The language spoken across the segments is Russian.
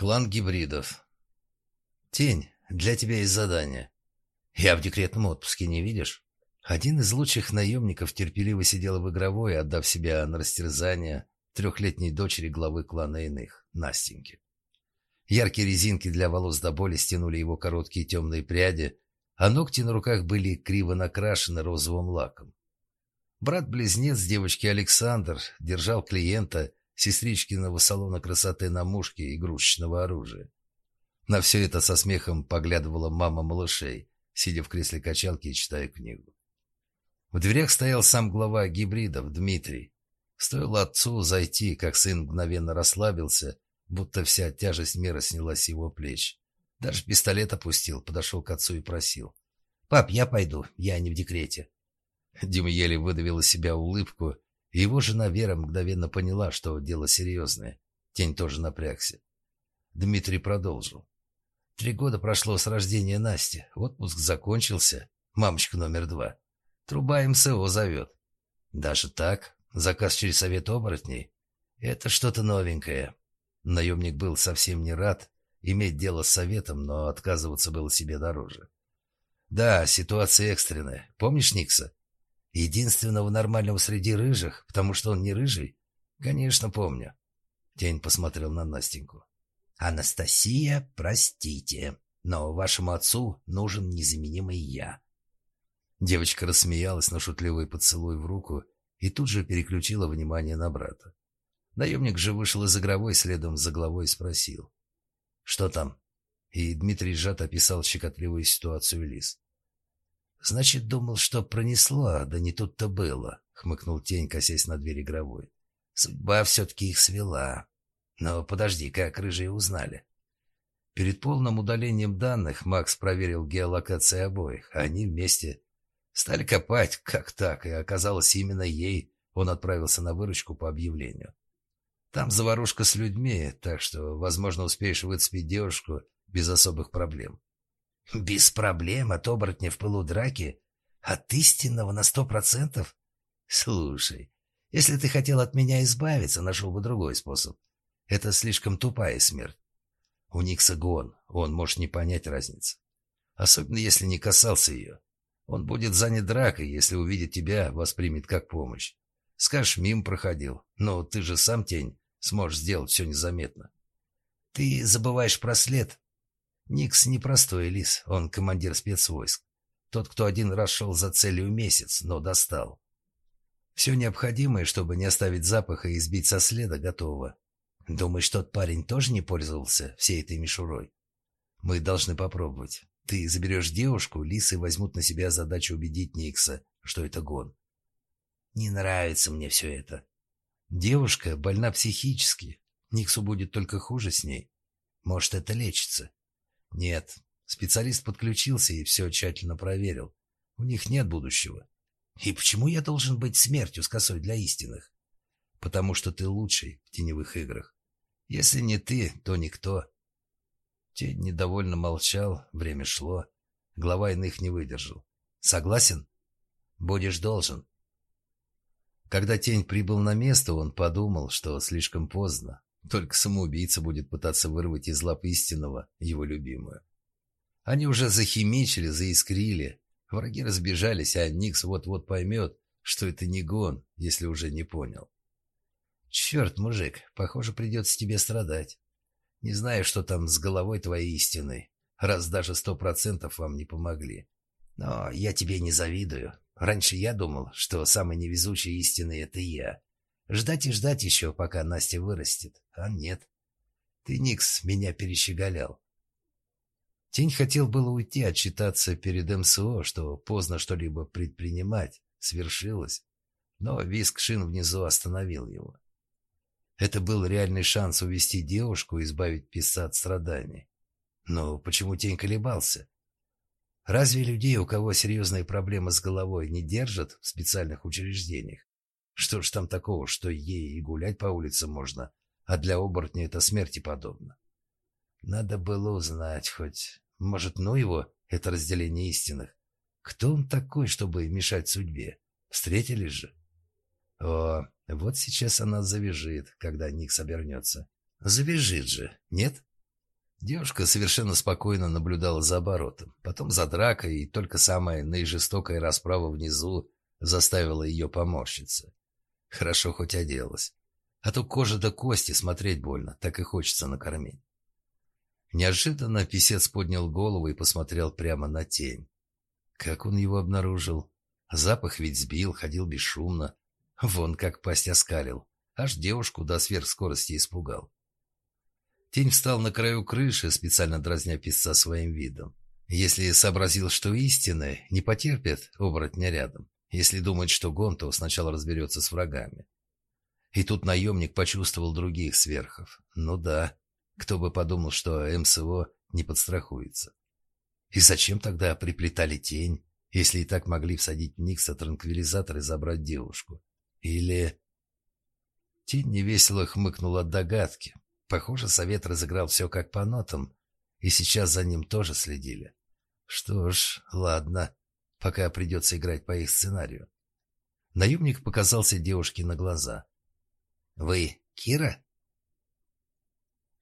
Клан гибридов. Тень, для тебя есть задание. Я в декретном отпуске, не видишь? Один из лучших наемников терпеливо сидел в игровой, отдав себя на растерзание трехлетней дочери главы клана иных, Настеньки. Яркие резинки для волос до боли стянули его короткие темные пряди, а ногти на руках были криво накрашены розовым лаком. Брат-близнец девочки Александр держал клиента сестричкиного салона красоты на мушке игрушечного оружия. На все это со смехом поглядывала мама малышей, сидя в кресле качалки и читая книгу. В дверях стоял сам глава гибридов, Дмитрий. Стоило отцу зайти, как сын мгновенно расслабился, будто вся тяжесть мира снялась с его плеч. Даже пистолет опустил, подошел к отцу и просил. «Пап, я пойду, я не в декрете». Дима еле выдавил из себя улыбку его жена Вера мгновенно поняла, что дело серьезное. Тень тоже напрягся. Дмитрий продолжил. Три года прошло с рождения Насти. Отпуск закончился. Мамочка номер два. Труба МСО зовет. Даже так? Заказ через совет оборотней? Это что-то новенькое. Наемник был совсем не рад иметь дело с советом, но отказываться было себе дороже. Да, ситуация экстренная. Помнишь Никса? Единственного нормального среди рыжих, потому что он не рыжий? Конечно, помню. Тень посмотрел на Настеньку. Анастасия, простите, но вашему отцу нужен незаменимый я. Девочка рассмеялась на шутливый поцелуй в руку и тут же переключила внимание на брата. Наемник же вышел из игровой следом за главой и спросил. «Что там?» И Дмитрий сжат описал щекотливую ситуацию Лис. «Значит, думал, что пронесло, да не тут-то было», — хмыкнул тень, косясь на дверь игровой. «Судьба все-таки их свела. Но подожди, как рыжие узнали?» Перед полным удалением данных Макс проверил геолокации обоих, они вместе стали копать, как так, и оказалось именно ей он отправился на выручку по объявлению. Там заварушка с людьми, так что, возможно, успеешь выцепить девушку без особых проблем. Без проблем от оборотня в пылу драки? От истинного на сто процентов? Слушай, если ты хотел от меня избавиться, нашел бы другой способ. Это слишком тупая смерть. У Никса гон, он может не понять разницы. Особенно если не касался ее. Он будет занят дракой, если увидит тебя, воспримет как помощь. Скажешь, мим проходил, но ты же сам тень, сможешь сделать все незаметно. Ты забываешь про след, Никс непростой лис, он командир спецвойск. Тот, кто один раз шел за целью месяц, но достал. Все необходимое, чтобы не оставить запаха и сбить со следа, готово. Думаешь, тот парень тоже не пользовался всей этой мишурой? Мы должны попробовать. Ты заберешь девушку, лисы возьмут на себя задачу убедить Никса, что это гон. Не нравится мне все это. Девушка больна психически. Никсу будет только хуже с ней. Может, это лечится. Нет. Специалист подключился и все тщательно проверил. У них нет будущего. И почему я должен быть смертью с косой для истинных? Потому что ты лучший в теневых играх. Если не ты, то никто. Тень недовольно молчал, время шло. Глава иных не выдержал. Согласен? Будешь должен. Когда тень прибыл на место, он подумал, что слишком поздно. Только самоубийца будет пытаться вырвать из лап истинного его любимую. Они уже захимичили, заискрили. Враги разбежались, а Никс вот-вот поймет, что это не гон, если уже не понял. «Черт, мужик, похоже, придется тебе страдать. Не знаю, что там с головой твоей истиной, раз даже сто процентов вам не помогли. Но я тебе не завидую. Раньше я думал, что самый невезучий истинный — это я. Ждать и ждать еще, пока Настя вырастет. А нет. Ты, Никс, меня перещеголял. Тень хотел было уйти, отчитаться перед МСО, что поздно что-либо предпринимать, свершилось. Но виск шин внизу остановил его. Это был реальный шанс увести девушку и избавить писца от страданий. Но почему Тень колебался? Разве людей, у кого серьезные проблемы с головой, не держат в специальных учреждениях? Что ж там такого, что ей и гулять по улицам можно, а для оборотня это смерти подобно? Надо было узнать хоть... Может, ну его, это разделение истинных? Кто он такой, чтобы мешать судьбе? Встретились же? О, вот сейчас она завяжет, когда Ник собернется. Завяжет же, нет? Девушка совершенно спокойно наблюдала за оборотом, потом за дракой, и только самая наижестокая расправа внизу заставила ее поморщиться. Хорошо хоть оделась. А то кожа до кости смотреть больно, так и хочется накормить. Неожиданно писец поднял голову и посмотрел прямо на тень. Как он его обнаружил? Запах ведь сбил, ходил бесшумно. Вон как пасть оскалил. Аж девушку до сверхскорости испугал. Тень встал на краю крыши, специально дразня писца своим видом. Если сообразил, что истины, не потерпит оборотня рядом. Если думает, что гон, то сначала разберется с врагами. И тут наемник почувствовал других сверхов. Ну да, кто бы подумал, что МСО не подстрахуется. И зачем тогда приплетали тень, если и так могли всадить Никса транквилизатор и забрать девушку? Или... Тень невесело хмыкнул от догадки. Похоже, совет разыграл все как по нотам, и сейчас за ним тоже следили. Что ж, ладно, пока придется играть по их сценарию. Наемник показался девушке на глаза. «Вы Кира?»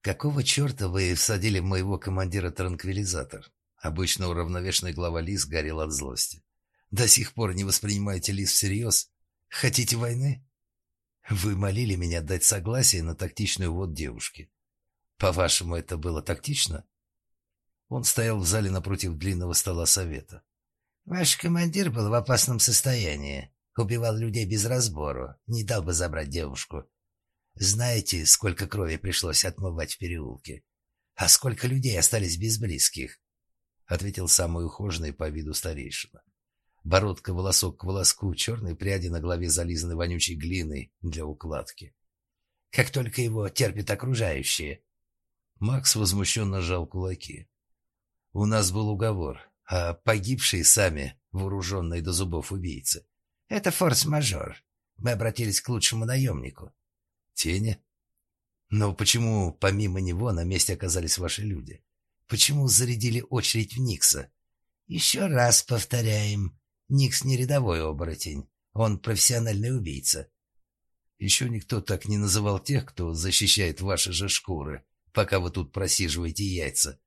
«Какого черта вы всадили моего командира транквилизатор?» Обычно уравновешенный глава Лис горел от злости. «До сих пор не воспринимаете Лис всерьез? Хотите войны?» «Вы молили меня дать согласие на тактичный увод девушки. По-вашему, это было тактично?» Он стоял в зале напротив длинного стола совета. «Ваш командир был в опасном состоянии. Убивал людей без разбору. Не дал бы забрать девушку. Знаете, сколько крови пришлось отмывать в переулке? А сколько людей остались без близких? Ответил самый ухоженный по виду старейшина. Бородка волосок к волоску, черные пряди на голове зализаны вонючей глиной для укладки. Как только его терпят окружающие. Макс возмущенно сжал кулаки. У нас был уговор, а погибшие сами, вооруженные до зубов убийцы. Это форс-мажор. Мы обратились к лучшему наемнику. Тени? Но почему помимо него на месте оказались ваши люди? Почему зарядили очередь в Никса? Еще раз повторяем. Никс не рядовой оборотень. Он профессиональный убийца. Еще никто так не называл тех, кто защищает ваши же шкуры, пока вы тут просиживаете яйца.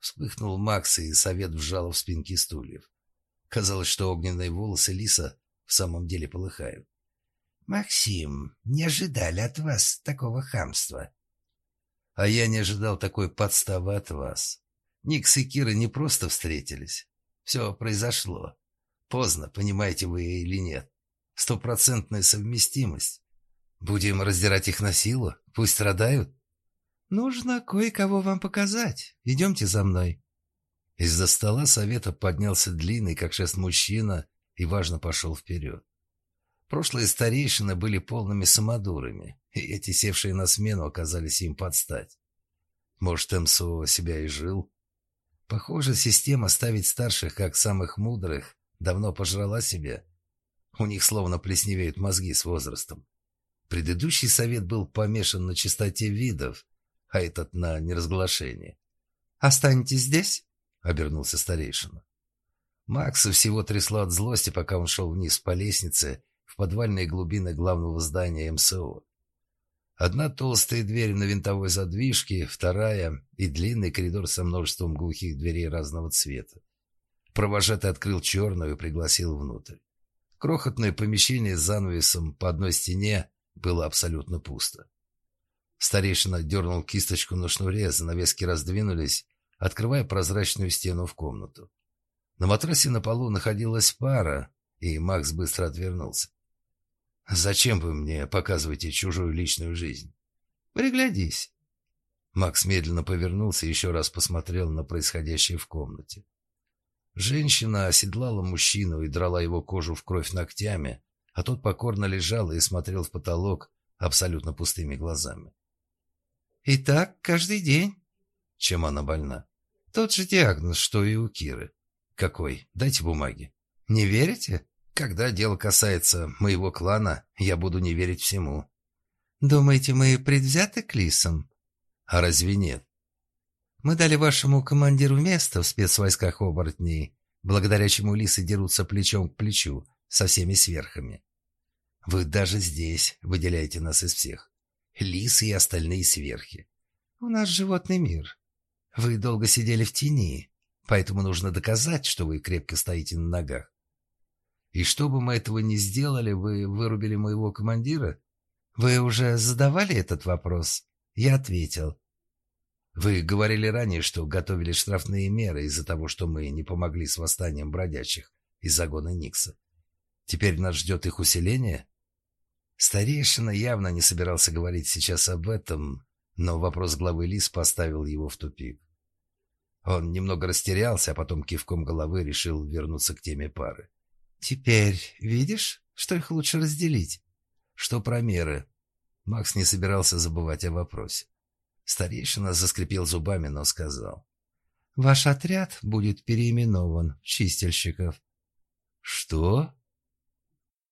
Вспыхнул Макс, и совет вжал в спинки стульев. Казалось, что огненные волосы лиса в самом деле полыхают. «Максим, не ожидали от вас такого хамства». «А я не ожидал такой подставы от вас. Никс и Кира не просто встретились. Все произошло. Поздно, понимаете вы или нет. Стопроцентная совместимость. Будем раздирать их на силу? Пусть страдают?» «Нужно кое-кого вам показать. Идемте за мной». Из-за стола совета поднялся длинный, как шест мужчина, и важно пошел вперед. Прошлые старейшины были полными самодурами, и эти, севшие на смену, оказались им под стать. Может, МСО себя и жил? Похоже, система ставить старших как самых мудрых давно пожрала себя. У них словно плесневеют мозги с возрастом. Предыдущий совет был помешан на чистоте видов, а этот на неразглашении. «Останетесь здесь?» — обернулся старейшина. Макса всего трясло от злости, пока он шел вниз по лестнице, в подвальные глубины главного здания МСО. Одна толстая дверь на винтовой задвижке, вторая и длинный коридор со множеством глухих дверей разного цвета. Провожатый открыл черную и пригласил внутрь. Крохотное помещение с занавесом по одной стене было абсолютно пусто. Старейшина дернул кисточку на шнуре, занавески раздвинулись, открывая прозрачную стену в комнату. На матрасе на полу находилась пара, и Макс быстро отвернулся. Зачем вы мне показываете чужую личную жизнь? Приглядись. Макс медленно повернулся и еще раз посмотрел на происходящее в комнате. Женщина оседлала мужчину и драла его кожу в кровь ногтями, а тот покорно лежал и смотрел в потолок абсолютно пустыми глазами. «И так каждый день?» Чем она больна? Тот же диагноз, что и у Киры. Какой? Дайте бумаги. Не верите? Когда дело касается моего клана, я буду не верить всему. Думаете, мы предвзяты к лисам? А разве нет? Мы дали вашему командиру место в спецвойсках оборотней, благодаря чему лисы дерутся плечом к плечу со всеми сверхами. Вы даже здесь выделяете нас из всех. Лисы и остальные сверхи. У нас животный мир. Вы долго сидели в тени, поэтому нужно доказать, что вы крепко стоите на ногах. И чтобы мы этого не сделали, вы вырубили моего командира? Вы уже задавали этот вопрос? Я ответил. Вы говорили ранее, что готовили штрафные меры из-за того, что мы не помогли с восстанием бродячих из загона Никса. Теперь нас ждет их усиление? Старейшина явно не собирался говорить сейчас об этом, но вопрос главы Лис поставил его в тупик. Он немного растерялся, а потом кивком головы решил вернуться к теме пары. «Теперь видишь, что их лучше разделить?» «Что про меры?» Макс не собирался забывать о вопросе. Старейшина заскрипел зубами, но сказал. «Ваш отряд будет переименован в чистильщиков». «Что?»